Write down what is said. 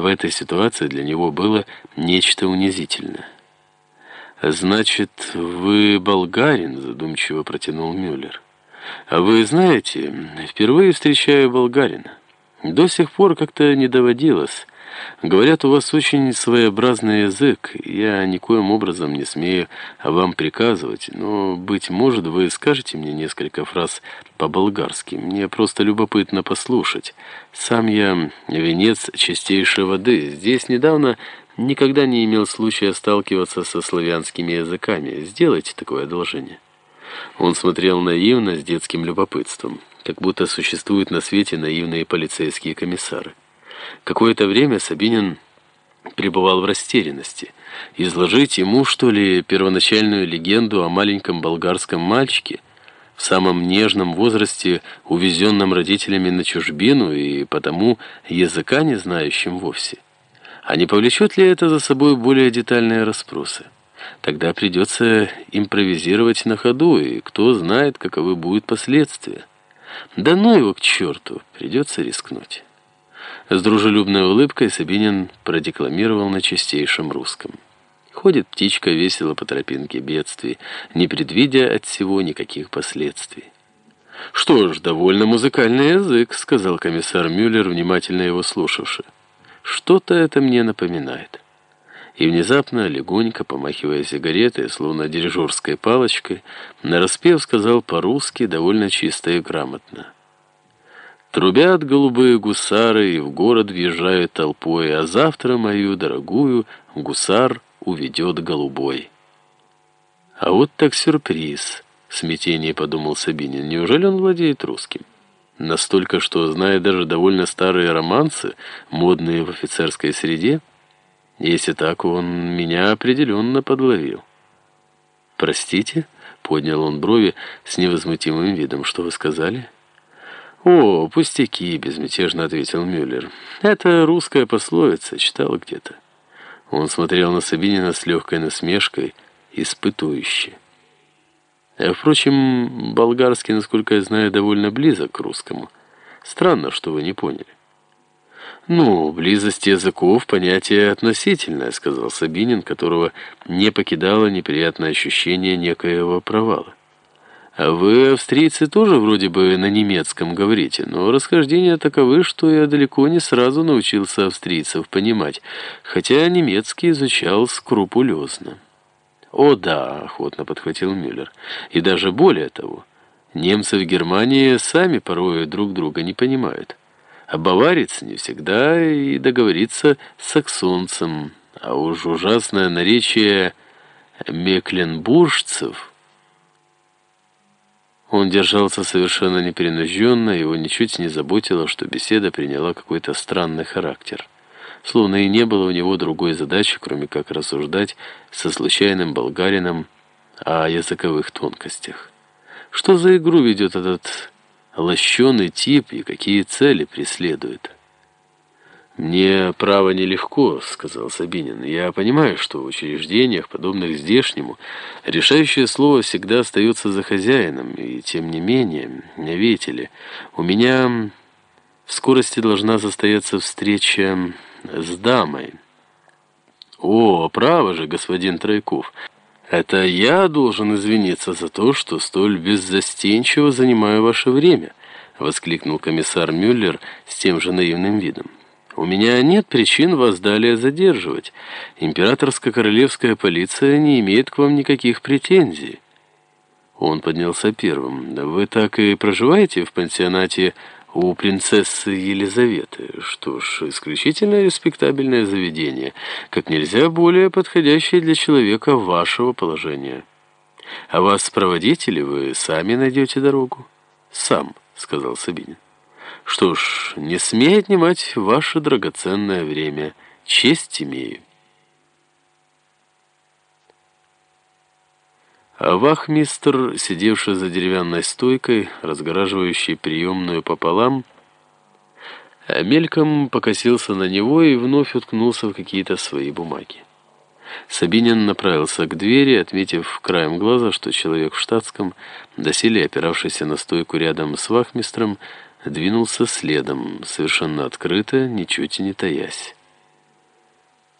в этой ситуации для него было нечто унизительное. «Значит, вы болгарин?» — задумчиво протянул Мюллер. «А вы знаете, впервые встречаю болгарина. До сих пор как-то не доводилось». Говорят, у вас очень своеобразный язык. Я никоим образом не смею вам приказывать, но, быть может, вы скажете мне несколько фраз по-болгарски. Мне просто любопытно послушать. Сам я венец чистейшей воды. Здесь недавно никогда не имел случая сталкиваться со славянскими языками. Сделайте такое одолжение». Он смотрел наивно, с детским любопытством, как будто существуют на свете наивные полицейские комиссары. Какое-то время Сабинин пребывал в растерянности. Изложить ему, что ли, первоначальную легенду о маленьком болгарском мальчике, в самом нежном возрасте, увезенном родителями на чужбину и потому языка не знающим вовсе. А не повлечет ли это за собой более детальные расспросы? Тогда придется импровизировать на ходу, и кто знает, каковы будут последствия. Да ну его к черту, придется рискнуть. С дружелюбной улыбкой Сабинин продекламировал на чистейшем русском. Ходит птичка весело по тропинке бедствий, не предвидя от всего никаких последствий. «Что ж, довольно музыкальный язык», — сказал комиссар Мюллер, внимательно его слушавший. «Что-то это мне напоминает». И внезапно, легонько, помахивая сигаретой, словно дирижерской палочкой, нараспев сказал по-русски довольно чисто и грамотно. Трубят голубые гусары и в город въезжают толпой, а завтра мою дорогую гусар уведет голубой. А вот так сюрприз, в смятении подумал Сабинин. Неужели он владеет русским? Настолько, что знает даже довольно старые романсы, модные в офицерской среде. Если так, он меня определенно подловил. «Простите?» — поднял он брови с невозмутимым видом. «Что вы сказали?» «О, пустяки», — безмятежно ответил Мюллер. «Это русская пословица, читал где-то». Он смотрел на Сабинина с легкой насмешкой, испытующе. А, впрочем, болгарский, насколько я знаю, довольно близок к русскому. Странно, что вы не поняли. «Ну, близость языков — понятие относительное», — сказал Сабинин, которого не покидало неприятное ощущение некоего провала. А вы, австрийцы, тоже вроде бы на немецком говорите, но расхождения таковы, что я далеко не сразу научился австрийцев понимать, хотя немецкий изучал скрупулезно. «О да», — охотно подхватил Мюллер, — «и даже более того, немцы в Германии сами порой друг друга не понимают, а баварец не всегда и договорится с саксонцем, а уж ужасное наречие мекленбуржцев — он держался совершенно непринужденно, его ничуть не заботило, что беседа приняла какой-то странный характер. Словно и не было у него другой задачи, кроме как рассуждать со случайным болгарином о языковых тонкостях. Что за игру ведет этот лощеный тип и какие цели преследует? «Мне, право, нелегко», — сказал Сабинин. «Я понимаю, что в учреждениях, подобных здешнему, решающее слово всегда остается за хозяином, и тем не менее, видите ли, у меня в скорости должна состояться встреча с дамой». «О, право же, господин Тройков, это я должен извиниться за то, что столь беззастенчиво занимаю ваше время», — воскликнул комиссар Мюллер с тем же наивным видом. У меня нет причин вас далее задерживать. Императорско-королевская полиция не имеет к вам никаких претензий. Он поднялся первым. Вы так и проживаете в пансионате у принцессы Елизаветы? Что ж, исключительно респектабельное заведение, как нельзя более подходящее для человека вашего положения. А вас проводить или вы сами найдете дорогу? Сам, сказал Сабинин. Что ж, не смей отнимать ваше драгоценное время. Честь имею. А вахмистр, сидевший за деревянной стойкой, разгораживающей приемную пополам, мельком покосился на него и вновь уткнулся в какие-то свои бумаги. Сабинин направился к двери, отметив краем глаза, что человек в штатском, доселе опиравшийся на стойку рядом с вахмистром, двинулся следом, совершенно открыто, ничуть и не таясь.